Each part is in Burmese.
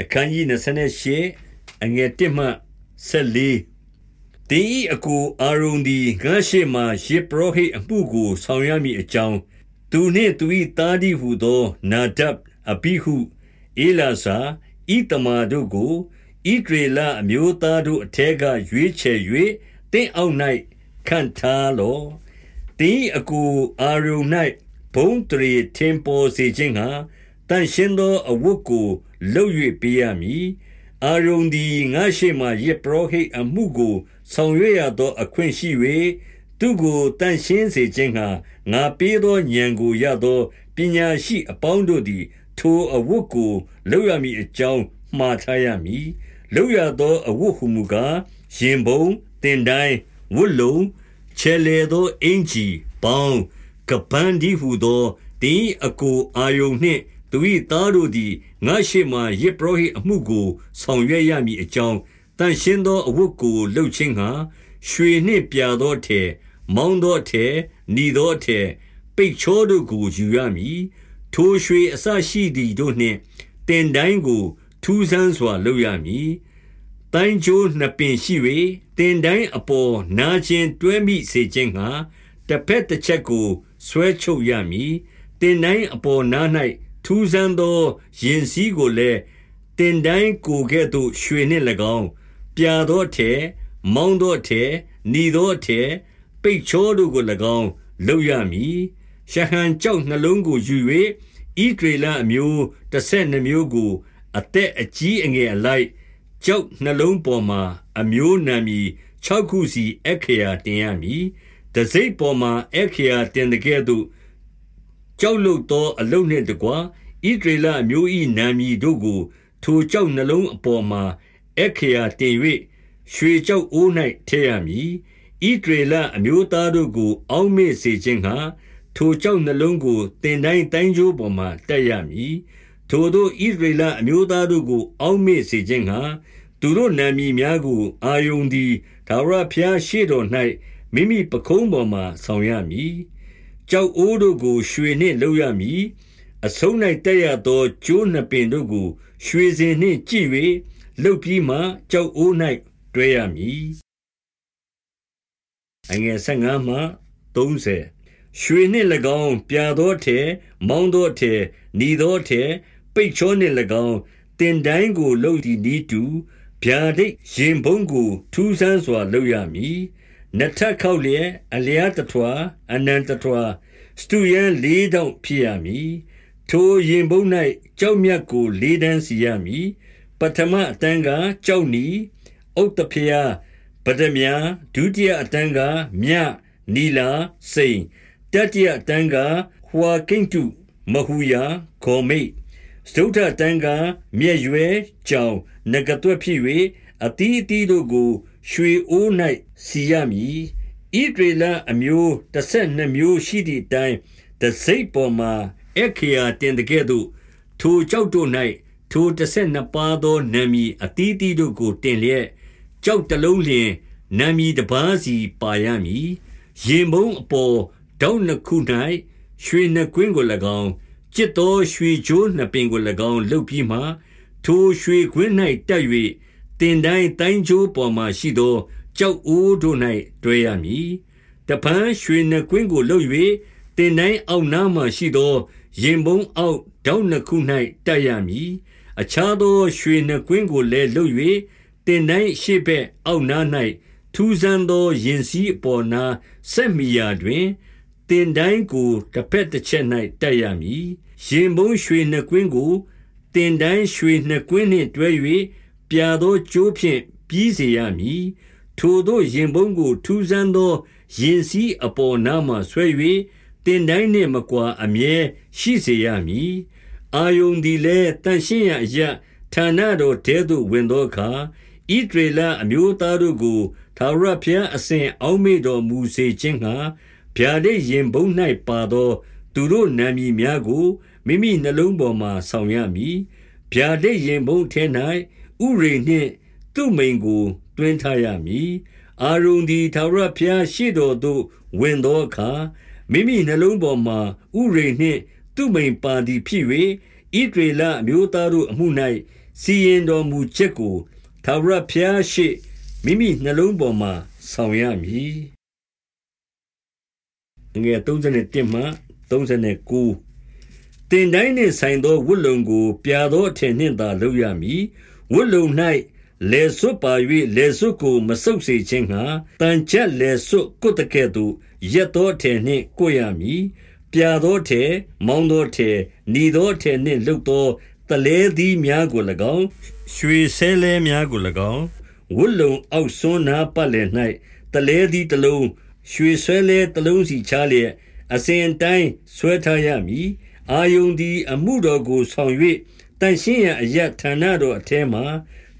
အခန်းကြီး28အငယ်1မှ14တင်းဤအကူအာရုန်ဒီငါရှိမှယေပရောဟိတ်အမှုကို ဆောင်ရမည်အကြောင်းသူနှင့်သူ၏သားဒီဟုသော နာဒပ်အဘိဟုအေလာစာဣတမာတို့ကိုဣဒရေလအမျိုးသားတို့အထက်ကရွေးချယ်၍တင်းအောင်၌ခံထားလောတင်းအကူအာရုန်၌ဘုံတရီထင်ပေါ်စေခြင်းဟာ တန်ရှင်းသောအဝတ်ကိုလှုပ်၍ပေးရမည်။အာရုန်သည်ငါရှိမှယေပရောဟိတ်အမှုကို ဆောင်ရွက်ရသော အခွင့်ရှိ၍သူကိုတန်ရှင်းစေခြင်းဟာငါပေးသောဉာဏ်ကိုရသောပညာရှိအပေါင်းတို့သည် ထိုအဝတ်ကိုလှုပ်ရမည်အကြောင်းမှားထားရမည်။လှုပ်ရသောအဝတ်ဟုမူကားရင်ဘုံတင်တိုင်းဝတ်လုံချဲလေသောအင်ကြီးပေါင်းကပန်းဒီဟုသောတင်းအကိုအာယုန်နှင့် သူ၏သားတို့သည်ငါရှိမှယေပရောဟိအမှုကို ဆောင်ရွက်ရမည်အကြောင်းတန်ရှင်းသောအဝတ်ကိုလှုပ်ခြင်းဟာရွှေနှင့်ပြာသောထဲမောင်းသောထဲညီသောထဲပိတ်ချောတို့ကိုယူရမည်ထိုရွှေအစရှိသည်တို့နှင့်တင်တိုင်းကိုထူးဆန်းစွာလုပ်ရမည်တိုင်းကျိုးနှစ်ပင်ရှိ၍တင်တိုင်းအပေါ်နာခြင်းတွဲမိစေခြင်းဟာတစ်ဖက်တစ်ချက်ကိုဆွဲချုပ်ရမည်တင်တိုင်းအပေါ်နား၌ ထူးဆန်းသောရင်စည်းကိုလည်းတင်တိုင်းကိုကဲ့သို့ရွှေနှင့်၎င်းပြာသောထဲမောင်းသောထဲညီသောထဲပိတ်ချောတို့ကို၎င်းလုပ်ရမည်ရှဟန်ကြောက်နှလုံးကိုယူ၍ဤဒေလအမျိုးတစ်ဆက်နှမျိုးကို အသက်အကြီးအငယ်အလိုက်ကြောက်နှလုံးပေါ်မှာ အမျိုးနာမည်6ခုစီအခရာတင်ရမည်တစိ့ပေါ်မှာအခရာတင်တဲ့ကဲ့သို့ကြောက်လုသောအလုတ်နှင့်တကွာ ဣဒရေလအမျိုး၏နာမည်တို့ကို ထိုကြောက်နှလုံးအပေါ်မှာအခရာတင်၍ရွှေကြောက်အိုး၌ထည့်ရမည်ဣဒရေလအမျိုးသားတို့ကို အောက်မေ့စေခြင်းဟာထိုကြောက်နှလုံးကိုတင်တိုင်းတိုင်းကျိုးပေါ်မှာတက်ရမည် ထိုတို့ဣဒရေလအမျိုးသားတို့ကို အောက်မေ့စေခြင်းဟာသူတို့နာမည်များကို အာယုန်သည်ဒါဝရဖျားရှိတော်၌မိမိပခုံးပေါ်မှာ ဆောင်ရမည်ကြောက်အိုးတို့ကို ရွှေနှင့်လုပ်ရမည် အဆုံး၌တက်ရသောကျိုးနှစ်ပင်တို့ကို ရွှေစင်နှင့်ကြည့်၍လှုပ်ပြီးမှကြောက်အိုး၌တွဲရမည်အငယ်15မှ30ရွှေနှင့်၎င်းပြာသောထဲမောင်းသောထဲညီသောထဲပိတ်ချောနှင့်၎င်းတင်တိုင်းကိုလှုပ်သည်ဤတူဗျာဒိတ်ရင်ဘုံကို ထူးဆန်းစွာလုပ်ရမည်နထခောက်လျက်အလျားတထွာအနန္တထွာစတူယန်လေးတောင်ဖြစ်ရမည် ထိုရင်ဘုံ၌ကြောက်မြတ်ကိုလေးတန်းစီရမည်ပထမအတန်းကကြောက်နီဥတ္တဖျားပဒမြာဒုတိယအတန်းကမြနီလာစိန်တတိယအတန်းကဟွာကိန့်တုမဟူယာခေါ်မိတ်စတုထတန်းကမြက်ရွယ်ကြောင်နဂတွက်ဖြစ်၍အတီးအတီးတို့ကို ရွှေအိုး၌စီရမည်ဣဒရေလအမျိုးတစ်ဆက်နှစ်မျိုးရှိသည့်အတိုင်းတစိ့ပေါ်မှာ အခရာတင်တဲ့ကဲ့သို့ထိုကြောက်တို့၌ထိုတစ်ဆက်နှစ်ပါးသောနာမည်အတီးတီးတို့ကိုတင်လျက်ကြောက်တလုံးလျင်နာမည်တစ်ပါးစီပါရမည်ရင်မုံအပေါ်တောင်းနှစ်ခု၌ရွှေနှစ်ကွင်းကို၎င်းจิตသောရွှေကြိုးနှစ်ပင်ကို၎င်းလှုပ်ပြီးမှထိုရွှေကွင်း၌တက်၍တင်တိုင်းတိုင်းကြိုးပေါ်မှရှိသောကြောက်အိုးတို့၌တွဲရမည်တပန်းရွှေနှစ်ကွင်းကိုလှုပ်၍တင်တိုင်းအောက်နားမှရှိသော ရင်ပုံးအောက်တောင်းနှစ်ခု၌တက်ရမည်အခြားသောရွှေနှစ်ကွင်းကိုလည်းလှုပ်၍တင်တိုင်းရှေ့ဘက်အောက်နား၌ထူးဆန်းသောရင်စည်းအပေါ်နာဆက်မီယာတွင်တင်တိုင်းကိုတစ်ဖက်တစ်ချက်၌တက်ရမည်ရင်ပုံးရွှေနှစ်ကွင်းကိုတင်တိုင်းရွှေနှစ်ကွင်းနှင့်တွဲ၍ပြာသောကြိုးဖြင့်ပြီးစေရမည်ထိုတို့ရင်ပုံးကိုထူးဆန်းသောရင်စည်းအပေါ်နားမှဆွဲ၍ တင်တိုင်းနှင့်မကွာအမြဲရှိစေရမည်အာယုန်သည်လည်းတန်ရှင်းရအရဌာနတော်တဲသို့ဝင်သောအခါဣဒရေလအမျိုးသားတို့ကိုသာရဖျားအစဉ်အောက်မေ့တော်မူစေခြင်းငှာဗျာဒိတ်ရင်ဘုံ၌ပါသော သူတို့နာမည်များကိုမိမိနှလုံးပေါ်မှာဆောင်ရမည်ဗျာဒိတ်ရင်ဘုံထဲ၌ဥရိနှင့် သူ့မိန်ကိုတွင်ထားရမည်အာရုန်သည်သာရဖျားရှိတော်သို့ဝင်သောအခါ မိမိနှလုံးပေါ်မှာဥရိနှင့် သူ့မိန်ပါသည်ဖြစ်၍ဣဒရေလအမျိုးသားတို့အမှု၌စီရင်တော်မူချက်ကိုထာဝရဘုရားရှိမိမိနှလုံးပေါ်မှာဆောင်ရမည်ငယ်31မှ39တင်တိုင်းနှင့်ဆိုင်သောဝတ်လုံကို ပြာသောအထင်နှင့်သာလုပ်ရမည်ဝတ်လုံ၌လေဆွတ်ပါ၍လေဆွတ်ကိုမဆုပ်စေခြင်းငှာတန်ချက်လေဆွတ်ကုတ်တကဲ့သို့ ရက်သောအထင်နှင့်ကိုရမည်ပြာသောထဲမောင်းသောထဲညီသောထဲနှင့်လှုပ်သောတလဲသည်များကို၎င်းရွှေဆဲလဲများကို၎င်းဝတ်လုံအောက်ဆွန်းနာပတ်လည်၌တလဲသည်တလုံးရွှေဆွဲလဲတလုံးစီချလျက်အစဉ်တိုင်းဆွဲထားရမည်အာယုန်သည်အမှုတော်ကိုဆောင်၍တန်ရှင်းရအရဌာနတော်အထဲမှ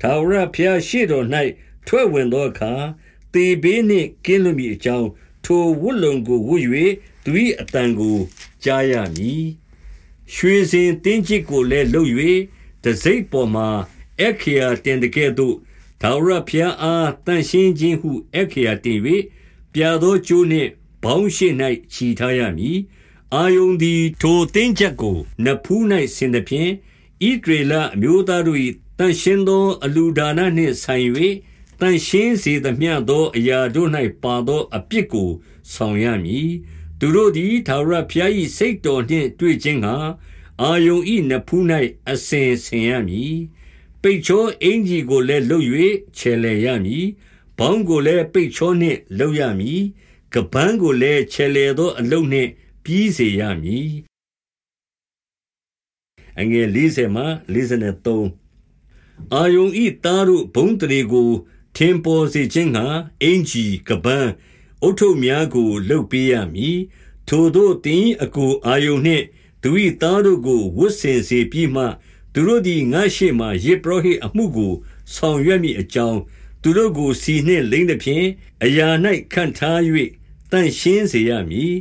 ထာဝရဘုရားရှေ့တော်၌ထွက်ဝင်သောအခါတေဘေးနှင့်ကင်းလွတ်မည်အကြောင်း ထိုဝတ်လုံကိုဝတ်၍သူ၏အတန်ကိုကြားရမည်ရွှေစင်တင်းချစ်ကိုလည်းလှုပ်၍တစိတ်ပေါ်မှာအခရာတင်တကဲ့သို့ထာဝရဘုရားအားတန်ရှင်းခြင်းဟုအခရာတင်၍ပြာသောကျိုးနှင့်ဘောင်းရှိ၌ခြီထားရမည်အာယုန်သည်ထိုတင်းချက်ကိုနဖူး၌ဆင်သည်ဖြင့်ဣဒရေလအမျိုးသားတို့၏တန်ရှင်းသောအလူဒါနနှင့်ဆိုင်၍ တန်ရှင်းစေသမျှသောအရာတို့၌ပါသောအပြစ်ကိုဆောင်ရမည်သူတို့သည်သာရဖျား၏စိတ်တော်နှင့်တွေ့ခြင်းငှာအာယုန်၏နဖူး၌အစဉ်ဆင်ရမည်ပိတ်ချောအင်ကြီးကိုလည်းလှုပ်၍ခြေလဲရမည်ဘောင်းကိုလည်းပိတ်ချောနှင့်လှုပ်ရမည်ကပန်းကိုလည်းခြေလဲသောအလုတ်နှင့်ပြီးစေရမည်အငယ်40မှ43အာယုန်ဤသားတို့ဘုံတရေကို ထင်ပေါ်စေခြင်းငှာအင်ကြီးကပန်းအုတ်ထုပ်များကိုလှုပ်ပေးရမည်ထိုတို့တင်အကိုအာယုန်နှင့်သူ၏သားတို့ကိုဝတ်ဆင်စေပြီးမှသူတို့သည်ငါရှိမှယေပရောဟိအမှုကိုဆောင်ရွက်မည်အကြောင်းသူတို့ကိုစီနှင့်လိမ့်သည်ဖြင့်အရာ၌ခန့်ထား၍တန့်ရှင်းစေရမည်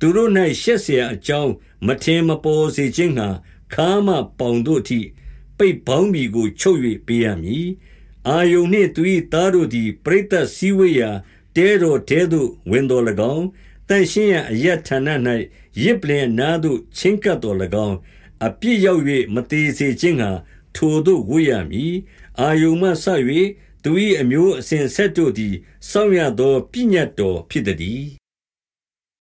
သူတို့၌ရှက်เสียအကြောင်းမထင်မပေါ်စေခြင်းငှာခါမပေါင်တို့ထိပိတ်ပေါင်းမီကိုချုပ်၍ပေးရမည် အာယုန်နှင့်သူ၏သားတို့သည် ပရိသတ်စည်းဝေးရာ တဲတော်တဲသို့ ဝင်တော်၎င်းတန်ရှင်းရာအရဌာန၌ရစ်ပလင်နာသို့ ချင်းကပ်တော်၎င်း အပြစ်ရောက်၍မသေးစေခြင်းငှာထိုတို့ဝေရမည် အာယုန်မှဆက်၍သူ၏အမျိုးအစဉ်ဆက်တို့သည် စောင့်ရသောပြည့်ညတ်တော်ဖြစ်သည်